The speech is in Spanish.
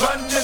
Vanessa.